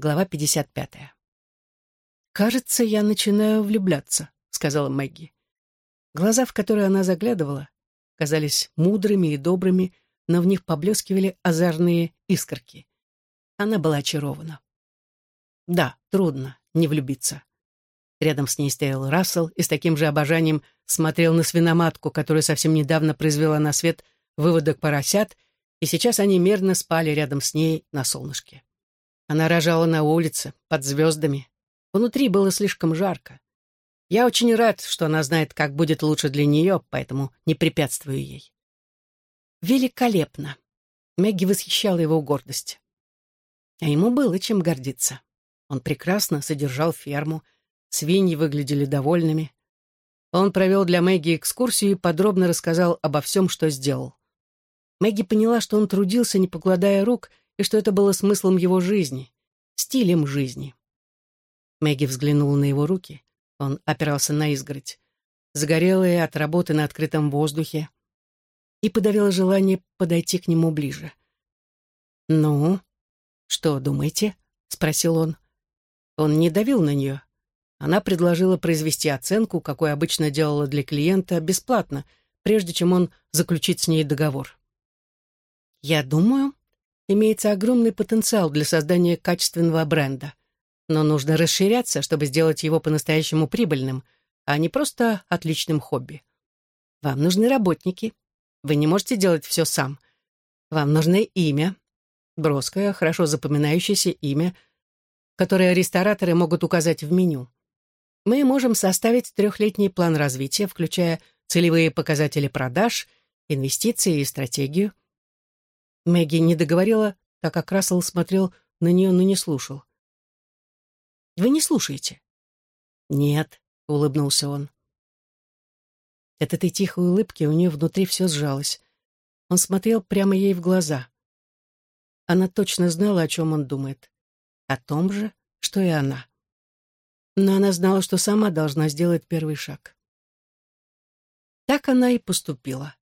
Глава 55. «Кажется, я начинаю влюбляться», — сказала Мэгги. Глаза, в которые она заглядывала, казались мудрыми и добрыми, но в них поблескивали озорные искорки. Она была очарована. Да, трудно не влюбиться. Рядом с ней стоял Рассел и с таким же обожанием смотрел на свиноматку, которая совсем недавно произвела на свет выводок поросят, и сейчас они мерно спали рядом с ней на солнышке. Она рожала на улице, под звездами. Внутри было слишком жарко. Я очень рад, что она знает, как будет лучше для нее, поэтому не препятствую ей. Великолепно. Мэгги восхищала его гордость. А ему было чем гордиться. Он прекрасно содержал ферму, свиньи выглядели довольными. Он провел для Мэгги экскурсию и подробно рассказал обо всем, что сделал. Мэгги поняла, что он трудился, не покладая рук, и что это было смыслом его жизни, стилем жизни. Мэгги взглянула на его руки. Он опирался на изгородь, загорелые от работы на открытом воздухе, и подавила желание подойти к нему ближе. «Ну, что думаете?» — спросил он. Он не давил на нее. Она предложила произвести оценку, какой обычно делала для клиента, бесплатно, прежде чем он заключит с ней договор. «Я думаю, имеется огромный потенциал для создания качественного бренда. Но нужно расширяться, чтобы сделать его по-настоящему прибыльным, а не просто отличным хобби. Вам нужны работники. Вы не можете делать все сам. Вам нужно имя. Броское, хорошо запоминающееся имя, которое рестораторы могут указать в меню. Мы можем составить трехлетний план развития, включая целевые показатели продаж, инвестиции и стратегию. Мэгги не договорила, так как Рассел смотрел на нее, но не слушал. «Вы не слушаете?» «Нет», — улыбнулся он. От этой тихой улыбки у нее внутри все сжалось. Он смотрел прямо ей в глаза. Она точно знала, о чем он думает. О том же, что и она. Но она знала, что сама должна сделать первый шаг. Так она и поступила.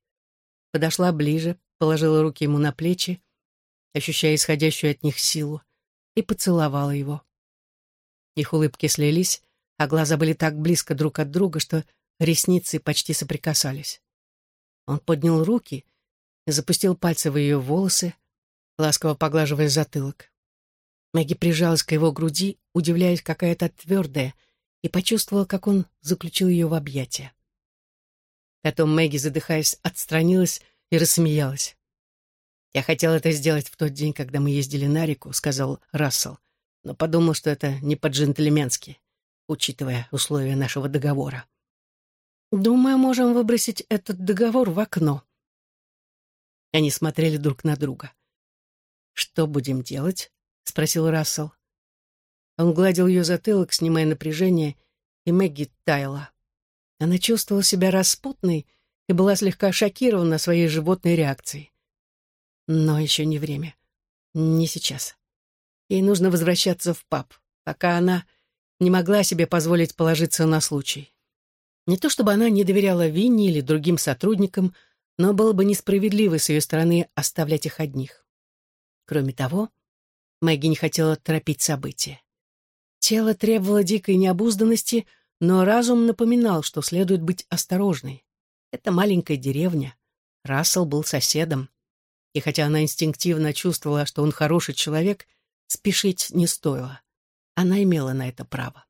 Подошла ближе, положила руки ему на плечи, ощущая исходящую от них силу, и поцеловала его. Их улыбки слились, а глаза были так близко друг от друга, что ресницы почти соприкасались. Он поднял руки и запустил пальцы в ее волосы, ласково поглаживая затылок. Мэгги прижалась к его груди, удивляясь, какая то твердая, и почувствовала, как он заключил ее в объятия. Потом Мэгги, задыхаясь, отстранилась и рассмеялась. «Я хотел это сделать в тот день, когда мы ездили на реку», — сказал Рассел, «но подумал, что это не по-джентльменски, учитывая условия нашего договора». «Думаю, можем выбросить этот договор в окно». Они смотрели друг на друга. «Что будем делать?» — спросил Рассел. Он гладил ее затылок, снимая напряжение, и Мэгги таяла. Она чувствовала себя распутной и была слегка шокирована своей животной реакцией. Но еще не время. Не сейчас. Ей нужно возвращаться в паб, пока она не могла себе позволить положиться на случай. Не то чтобы она не доверяла Винни или другим сотрудникам, но было бы несправедливо с ее стороны оставлять их одних. Кроме того, Мэгги не хотела торопить события. Тело требовало дикой необузданности, но разум напоминал, что следует быть осторожной. Это маленькая деревня. Рассел был соседом. И хотя она инстинктивно чувствовала, что он хороший человек, спешить не стоило. Она имела на это право.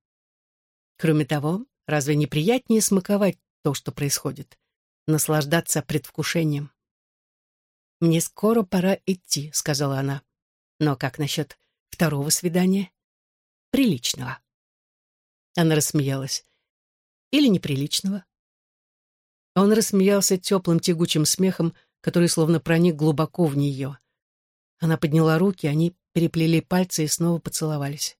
Кроме того, разве не приятнее смаковать то, что происходит? Наслаждаться предвкушением? «Мне скоро пора идти», — сказала она. «Но как насчет второго свидания?» «Приличного». Она рассмеялась. «Или неприличного?» Он рассмеялся теплым тягучим смехом, который словно проник глубоко в нее. Она подняла руки, они переплели пальцы и снова поцеловались.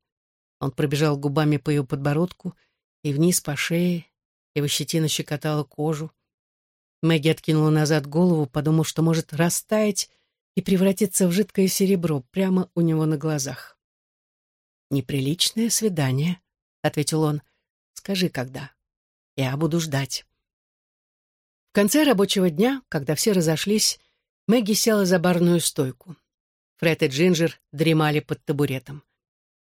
Он пробежал губами по ее подбородку и вниз по шее, его щетина щекотала кожу. Мэгги откинула назад голову, подумав, что может растаять и превратиться в жидкое серебро прямо у него на глазах. «Неприличное свидание», — ответил он. «Скажи, когда. Я буду ждать» конце рабочего дня, когда все разошлись, Мэгги села за барную стойку. Фред и Джинджер дремали под табуретом.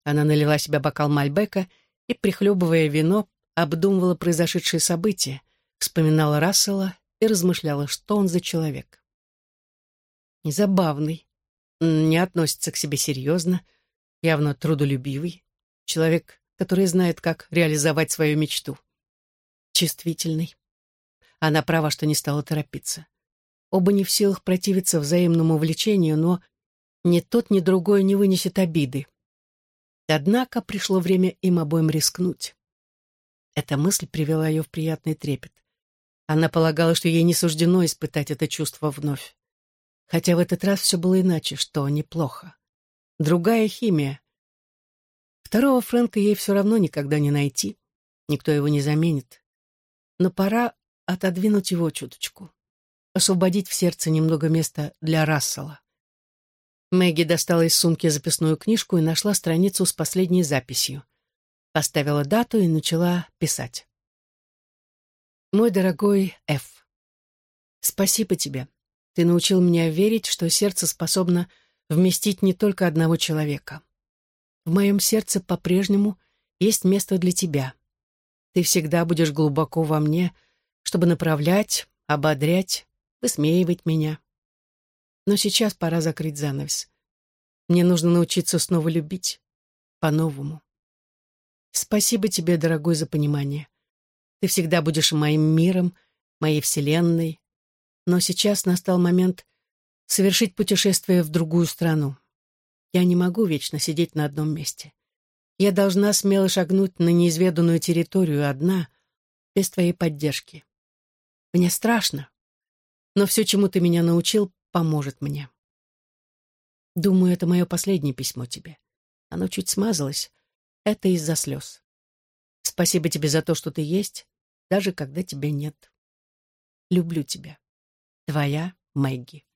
Она налила себе бокал Мальбека и, прихлебывая вино, обдумывала произошедшие события, вспоминала Рассела и размышляла, что он за человек. Незабавный, не относится к себе серьезно, явно трудолюбивый, человек, который знает, как реализовать свою мечту. Чувствительный. Она права, что не стала торопиться. Оба не в силах противиться взаимному влечению, но ни тот, ни другой не вынесет обиды. Однако пришло время им обоим рискнуть. Эта мысль привела ее в приятный трепет. Она полагала, что ей не суждено испытать это чувство вновь. Хотя в этот раз все было иначе, что неплохо. Другая химия. Второго Фрэнка ей все равно никогда не найти. Никто его не заменит. Но пора отодвинуть его чуточку. Освободить в сердце немного места для Рассела. Мэгги достала из сумки записную книжку и нашла страницу с последней записью. Поставила дату и начала писать. «Мой дорогой Ф, спасибо тебе. Ты научил меня верить, что сердце способно вместить не только одного человека. В моем сердце по-прежнему есть место для тебя. Ты всегда будешь глубоко во мне, чтобы направлять, ободрять, высмеивать меня. Но сейчас пора закрыть занавес. Мне нужно научиться снова любить. По-новому. Спасибо тебе, дорогой, за понимание. Ты всегда будешь моим миром, моей вселенной. Но сейчас настал момент совершить путешествие в другую страну. Я не могу вечно сидеть на одном месте. Я должна смело шагнуть на неизведанную территорию одна, без твоей поддержки. Мне страшно, но все, чему ты меня научил, поможет мне. Думаю, это мое последнее письмо тебе. Оно чуть смазалось. Это из-за слез. Спасибо тебе за то, что ты есть, даже когда тебя нет. Люблю тебя. Твоя Мэгги.